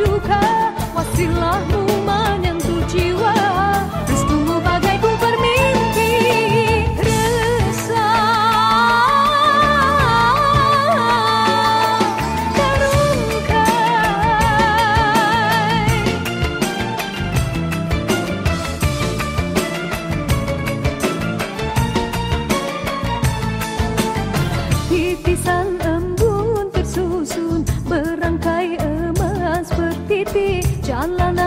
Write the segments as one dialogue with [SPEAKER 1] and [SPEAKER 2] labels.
[SPEAKER 1] duka Wasilahmu menyentuh jiwa. Restumu bagai ku bermimpi Resah. Terungkai. Titisan embun tersusun Berangkai la la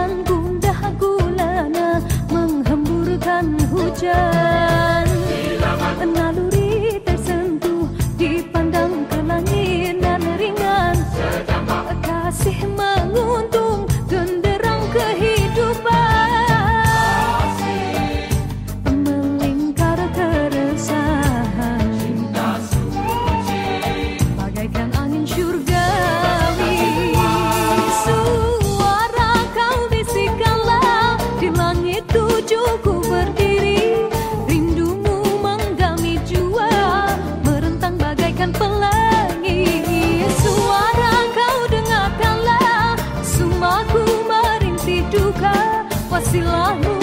[SPEAKER 1] dengarkanlah Sumaku merintih duka Wasilahmu